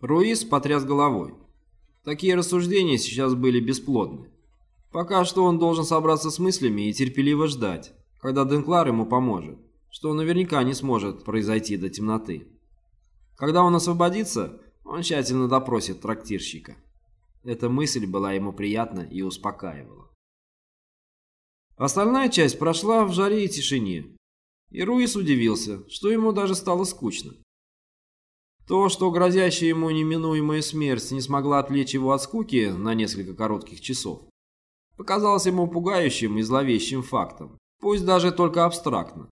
Руис потряс головой. Такие рассуждения сейчас были бесплодны. Пока что он должен собраться с мыслями и терпеливо ждать, когда Денклар ему поможет, что наверняка не сможет произойти до темноты. Когда он освободится, он тщательно допросит трактирщика. Эта мысль была ему приятна и успокаивала. Остальная часть прошла в жаре и тишине. И Руис удивился, что ему даже стало скучно. То, что грозящая ему неминуемая смерть не смогла отвлечь его от скуки на несколько коротких часов, показалось ему пугающим и зловещим фактом, пусть даже только абстрактно.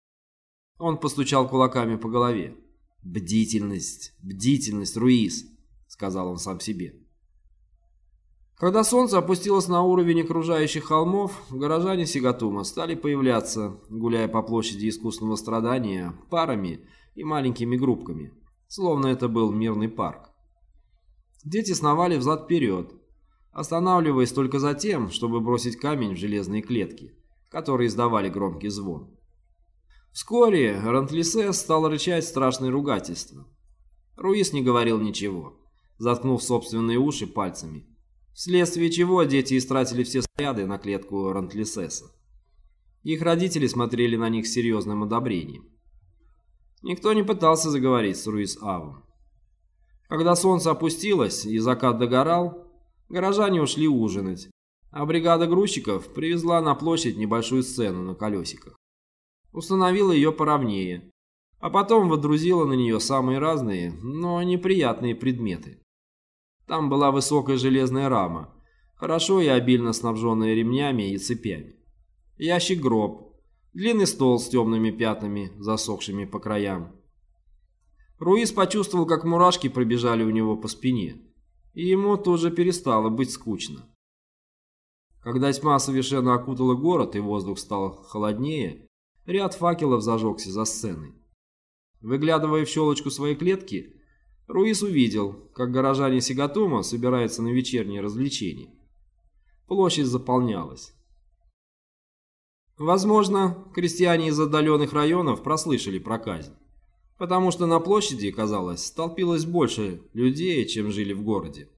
Он постучал кулаками по голове. «Бдительность, бдительность, Руис», — сказал он сам себе. Когда солнце опустилось на уровень окружающих холмов, горожане Сигатума стали появляться, гуляя по площади искусственного страдания, парами и маленькими группками, словно это был мирный парк. Дети сновали взад-вперед, останавливаясь только за тем, чтобы бросить камень в железные клетки, которые издавали громкий звон. Вскоре Рантлисе стал рычать страшное ругательство. Руис не говорил ничего, заткнув собственные уши пальцами вследствие чего дети истратили все снаряды на клетку Рантлисеса. Их родители смотрели на них с серьезным одобрением. Никто не пытался заговорить с Руис Авом. Когда солнце опустилось и закат догорал, горожане ушли ужинать, а бригада грузчиков привезла на площадь небольшую сцену на колесиках. Установила ее поровнее, а потом водрузила на нее самые разные, но неприятные предметы. Там была высокая железная рама, хорошо и обильно снабженная ремнями и цепями. Ящик-гроб, длинный стол с темными пятнами, засохшими по краям. Руис почувствовал, как мурашки пробежали у него по спине, и ему тоже перестало быть скучно. Когда тьма совершенно окутала город и воздух стал холоднее, ряд факелов зажегся за сценой. Выглядывая в щелочку своей клетки, Руис увидел, как горожане Сигатума собираются на вечерние развлечения. Площадь заполнялась. Возможно, крестьяне из отдаленных районов прослышали про казнь, потому что на площади, казалось, столпилось больше людей, чем жили в городе.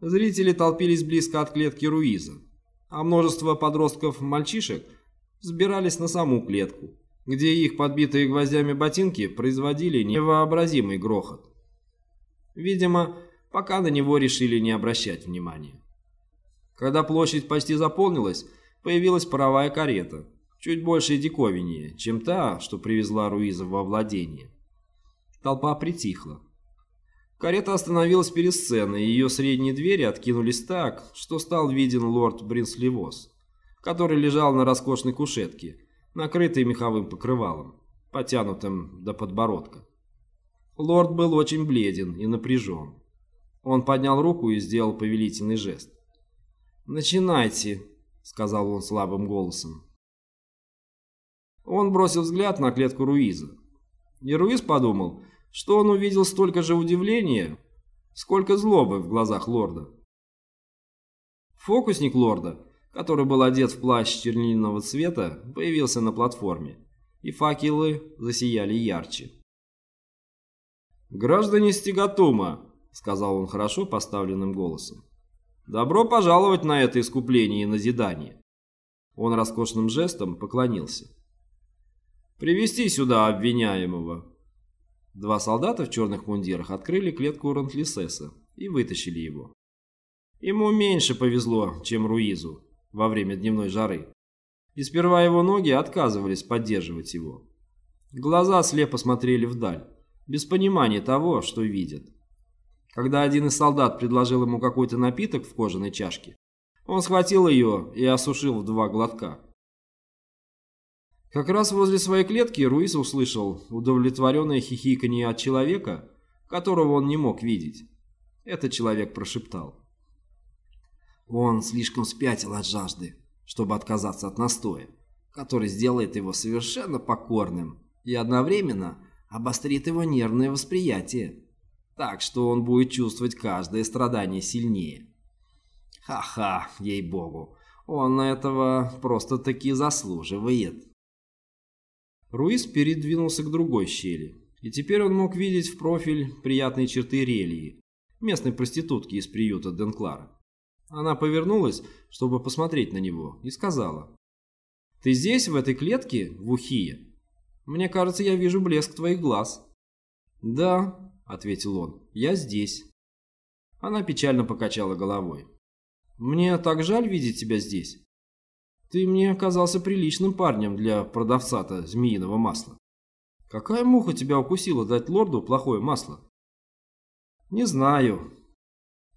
Зрители толпились близко от клетки Руиза, а множество подростков-мальчишек сбирались на саму клетку, где их подбитые гвоздями ботинки производили невообразимый грохот. Видимо, пока на него решили не обращать внимания. Когда площадь почти заполнилась, появилась паровая карета, чуть больше диковиннее, чем та, что привезла Руиза во владение. Толпа притихла. Карета остановилась перед сценой, и ее средние двери откинулись так, что стал виден лорд Бринсливос, который лежал на роскошной кушетке, накрытой меховым покрывалом, потянутым до подбородка. Лорд был очень бледен и напряжен. Он поднял руку и сделал повелительный жест. «Начинайте», — сказал он слабым голосом. Он бросил взгляд на клетку Руиза. И Руиз подумал, что он увидел столько же удивления, сколько злобы в глазах лорда. Фокусник лорда, который был одет в плащ чернильного цвета, появился на платформе, и факелы засияли ярче. «Граждане Стигатума», — сказал он хорошо поставленным голосом, — «добро пожаловать на это искупление и назидание». Он роскошным жестом поклонился. «Привести сюда обвиняемого». Два солдата в черных мундирах открыли клетку Рантлисеса и вытащили его. Ему меньше повезло, чем Руизу во время дневной жары. И сперва его ноги отказывались поддерживать его. Глаза слепо смотрели вдаль без понимания того, что видит. Когда один из солдат предложил ему какой-то напиток в кожаной чашке, он схватил ее и осушил в два глотка. Как раз возле своей клетки Руис услышал удовлетворенное хихиканье от человека, которого он не мог видеть. Этот человек прошептал. Он слишком спятил от жажды, чтобы отказаться от настоя, который сделает его совершенно покорным и одновременно обострит его нервное восприятие, так что он будет чувствовать каждое страдание сильнее. Ха-ха, ей-богу, он этого просто-таки заслуживает. Руис передвинулся к другой щели, И теперь он мог видеть в профиль приятные черты Релии, местной проститутки из приюта Денклара. Она повернулась, чтобы посмотреть на него, и сказала. «Ты здесь, в этой клетке, в Ухие? Мне кажется, я вижу блеск твоих глаз». «Да», — ответил он, — «я здесь». Она печально покачала головой. «Мне так жаль видеть тебя здесь. Ты мне оказался приличным парнем для продавца-то змеиного масла. Какая муха тебя укусила дать лорду плохое масло?» «Не знаю».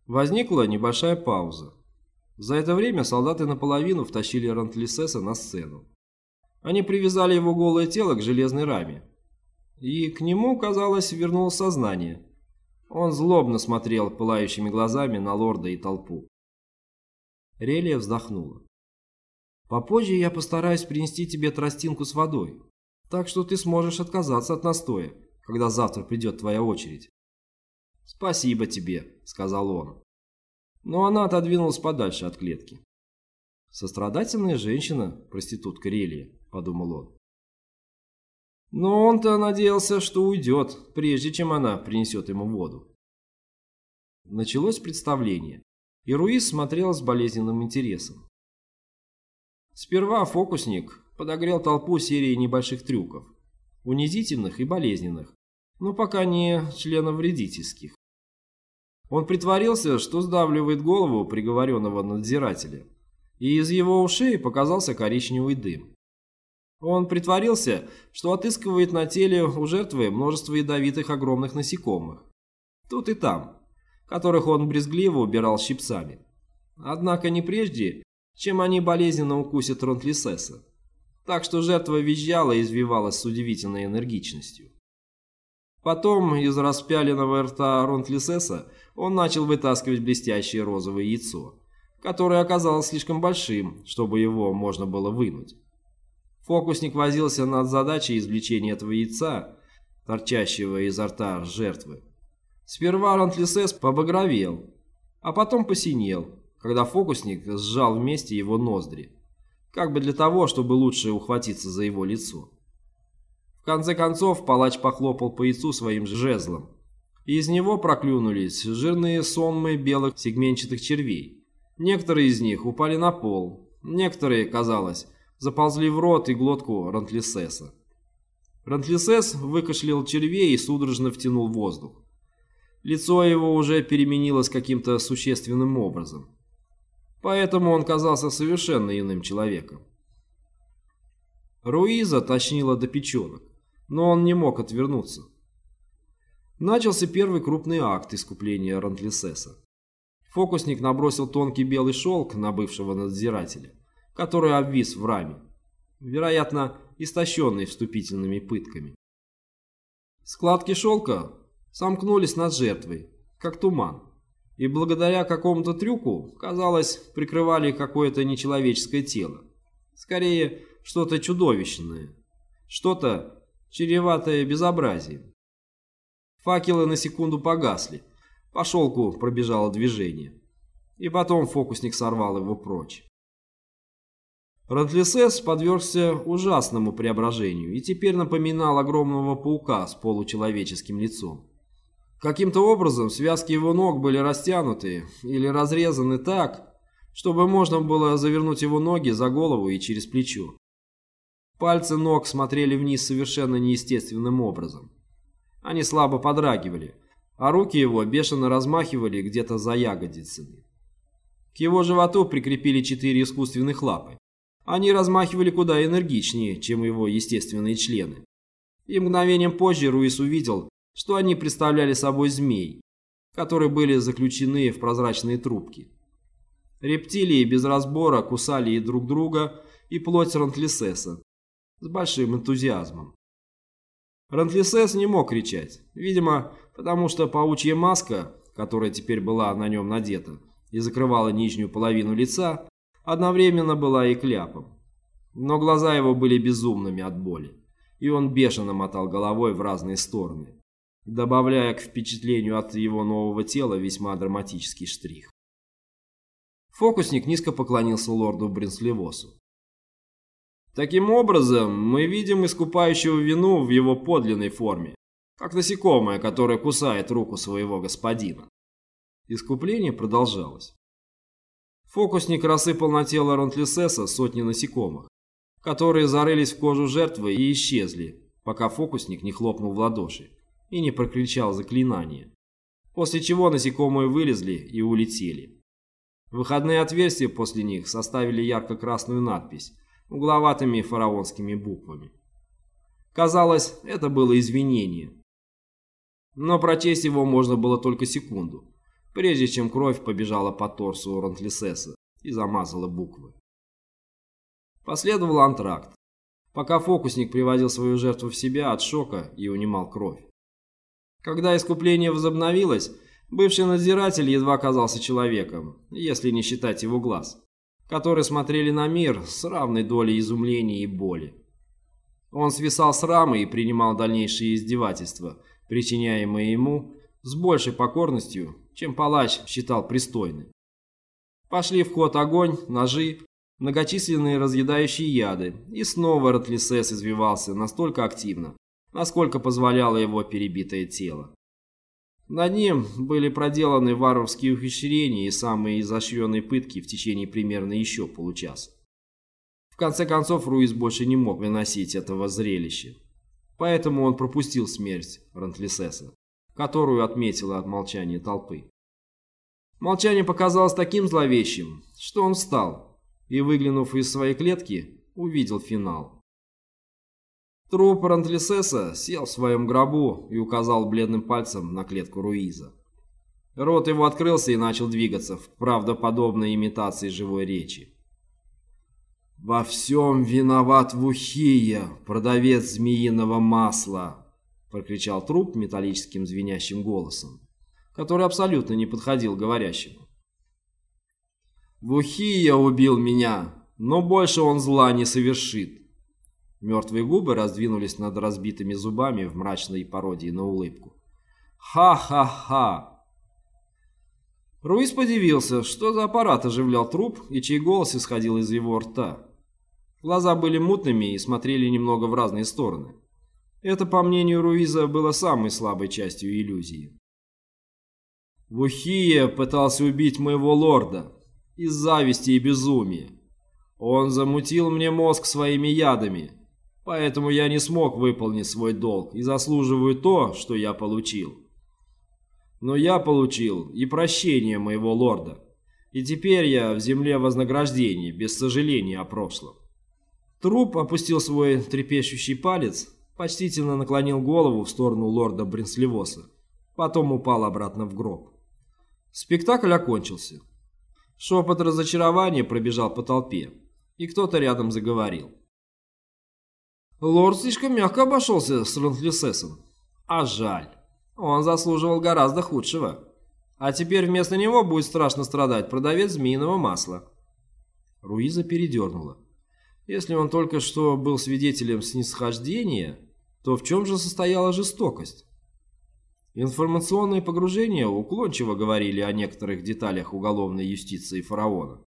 Возникла небольшая пауза. За это время солдаты наполовину втащили Рантлисеса на сцену. Они привязали его голое тело к железной раме. И к нему, казалось, вернулось сознание. Он злобно смотрел пылающими глазами на лорда и толпу. Релия вздохнула. «Попозже я постараюсь принести тебе тростинку с водой, так что ты сможешь отказаться от настоя, когда завтра придет твоя очередь». «Спасибо тебе», — сказал он. Но она отодвинулась подальше от клетки. «Сострадательная женщина, проститутка Релия», — подумал он. Но он-то надеялся, что уйдет, прежде чем она принесет ему воду. Началось представление, и Руис смотрел с болезненным интересом. Сперва фокусник подогрел толпу серией небольших трюков, унизительных и болезненных, но пока не членовредительских. Он притворился, что сдавливает голову приговоренного надзирателя, и из его ушей показался коричневый дым. Он притворился, что отыскивает на теле у жертвы множество ядовитых огромных насекомых. Тут и там, которых он брезгливо убирал щипцами. Однако не прежде, чем они болезненно укусят Ронтлисеса. Так что жертва визжала и извивалась с удивительной энергичностью. Потом из распяленного рта Ронтлисеса он начал вытаскивать блестящее розовое яйцо, которое оказалось слишком большим, чтобы его можно было вынуть. Фокусник возился над задачей извлечения этого яйца, торчащего изо рта жертвы. Сперва Рантлисес побагровел, а потом посинел, когда фокусник сжал вместе его ноздри, как бы для того, чтобы лучше ухватиться за его лицо. В конце концов палач похлопал по яйцу своим жезлом, и из него проклюнулись жирные сонмы белых сегменчатых червей. Некоторые из них упали на пол, некоторые, казалось, заползли в рот и глотку Рантлисеса. Рантлисес выкашлял червей и судорожно втянул воздух. Лицо его уже переменилось каким-то существенным образом. Поэтому он казался совершенно иным человеком. Руиза тошнила до печенок, но он не мог отвернуться. Начался первый крупный акт искупления Рантлисеса. Фокусник набросил тонкий белый шелк на бывшего надзирателя который обвис в раме, вероятно, истощенный вступительными пытками. Складки шелка сомкнулись над жертвой, как туман, и благодаря какому-то трюку, казалось, прикрывали какое-то нечеловеческое тело. Скорее, что-то чудовищное, что-то чреватое безобразием. Факелы на секунду погасли, по шелку пробежало движение, и потом фокусник сорвал его прочь. Рантлисес подвергся ужасному преображению и теперь напоминал огромного паука с получеловеческим лицом. Каким-то образом связки его ног были растянуты или разрезаны так, чтобы можно было завернуть его ноги за голову и через плечо. Пальцы ног смотрели вниз совершенно неестественным образом. Они слабо подрагивали, а руки его бешено размахивали где-то за ягодицами. К его животу прикрепили четыре искусственных лапы. Они размахивали куда энергичнее, чем его естественные члены. И мгновением позже Руис увидел, что они представляли собой змей, которые были заключены в прозрачные трубки. Рептилии без разбора кусали и друг друга, и плоть Рантлисеса с большим энтузиазмом. Рантлисес не мог кричать, видимо, потому что паучья маска, которая теперь была на нем надета и закрывала нижнюю половину лица, одновременно была и кляпом. Но глаза его были безумными от боли, и он бешено мотал головой в разные стороны, добавляя к впечатлению от его нового тела весьма драматический штрих. Фокусник низко поклонился лорду Бринслевосу. Таким образом, мы видим искупающего вину в его подлинной форме, как насекомое, которое кусает руку своего господина. Искупление продолжалось. Фокусник рассыпал на тело Ронтлисеса сотни насекомых, которые зарылись в кожу жертвы и исчезли, пока фокусник не хлопнул в ладоши и не прокричал заклинание, после чего насекомые вылезли и улетели. Выходные отверстия после них составили ярко-красную надпись угловатыми фараонскими буквами. Казалось, это было извинение. Но прочесть его можно было только секунду, прежде чем кровь побежала по торсу Ронтлисеса и замазала буквы. Последовал антракт, пока фокусник приводил свою жертву в себя от шока и унимал кровь. Когда искупление возобновилось, бывший надзиратель едва казался человеком, если не считать его глаз, которые смотрели на мир с равной долей изумления и боли. Он свисал с рамы и принимал дальнейшие издевательства, причиняемые ему с большей покорностью, чем палач считал пристойным. Пошли в ход огонь, ножи, многочисленные разъедающие яды, и снова Ротлисес извивался настолько активно, насколько позволяло его перебитое тело. Над ним были проделаны варварские ухищрения и самые изощренные пытки в течение примерно еще получаса. В конце концов, Руис больше не мог выносить этого зрелища. Поэтому он пропустил смерть Рантлисеса, которую отметила от молчания толпы. Молчание показалось таким зловещим, что он встал и, выглянув из своей клетки, увидел финал. Труп Рантлисеса сел в своем гробу и указал бледным пальцем на клетку Руиза. Рот его открылся и начал двигаться в правдоподобной имитации живой речи. «Во всем виноват Вухия, продавец змеиного масла!» Прокричал труп металлическим звенящим голосом, который абсолютно не подходил говорящему. «Вухия убил меня, но больше он зла не совершит. Мертвые губы раздвинулись над разбитыми зубами в мрачной пародии на улыбку. «Ха-ха-ха!» Руис подивился, что за аппарат оживлял труп и чей голос исходил из его рта. Глаза были мутными и смотрели немного в разные стороны. Это, по мнению Руиза, было самой слабой частью иллюзии. Вухия пытался убить моего лорда из зависти и безумия. Он замутил мне мозг своими ядами, Поэтому я не смог выполнить свой долг и заслуживаю то, что я получил. Но я получил и прощение моего лорда. И теперь я в земле вознаграждения, без сожаления о прошлом. Труп опустил свой трепещущий палец, почтительно наклонил голову в сторону лорда Бринслевоса, потом упал обратно в гроб. Спектакль окончился. Шепот разочарования пробежал по толпе, и кто-то рядом заговорил. Лорд слишком мягко обошелся с Ронфлисесом. А жаль. Он заслуживал гораздо худшего. А теперь вместо него будет страшно страдать продавец змеиного масла. Руиза передернула. Если он только что был свидетелем снисхождения, то в чем же состояла жестокость? Информационные погружения уклончиво говорили о некоторых деталях уголовной юстиции фараона.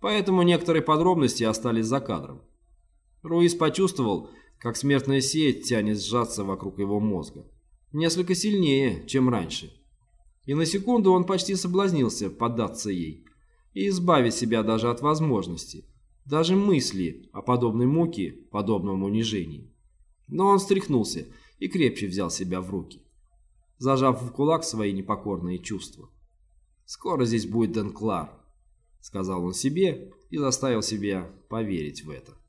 Поэтому некоторые подробности остались за кадром. Руис почувствовал, как смертная сеть тянет сжаться вокруг его мозга. Несколько сильнее, чем раньше. И на секунду он почти соблазнился поддаться ей и избавить себя даже от возможности, даже мысли о подобной муке, подобном унижении. Но он встряхнулся и крепче взял себя в руки, зажав в кулак свои непокорные чувства. «Скоро здесь будет Денклар», — сказал он себе и заставил себя поверить в это.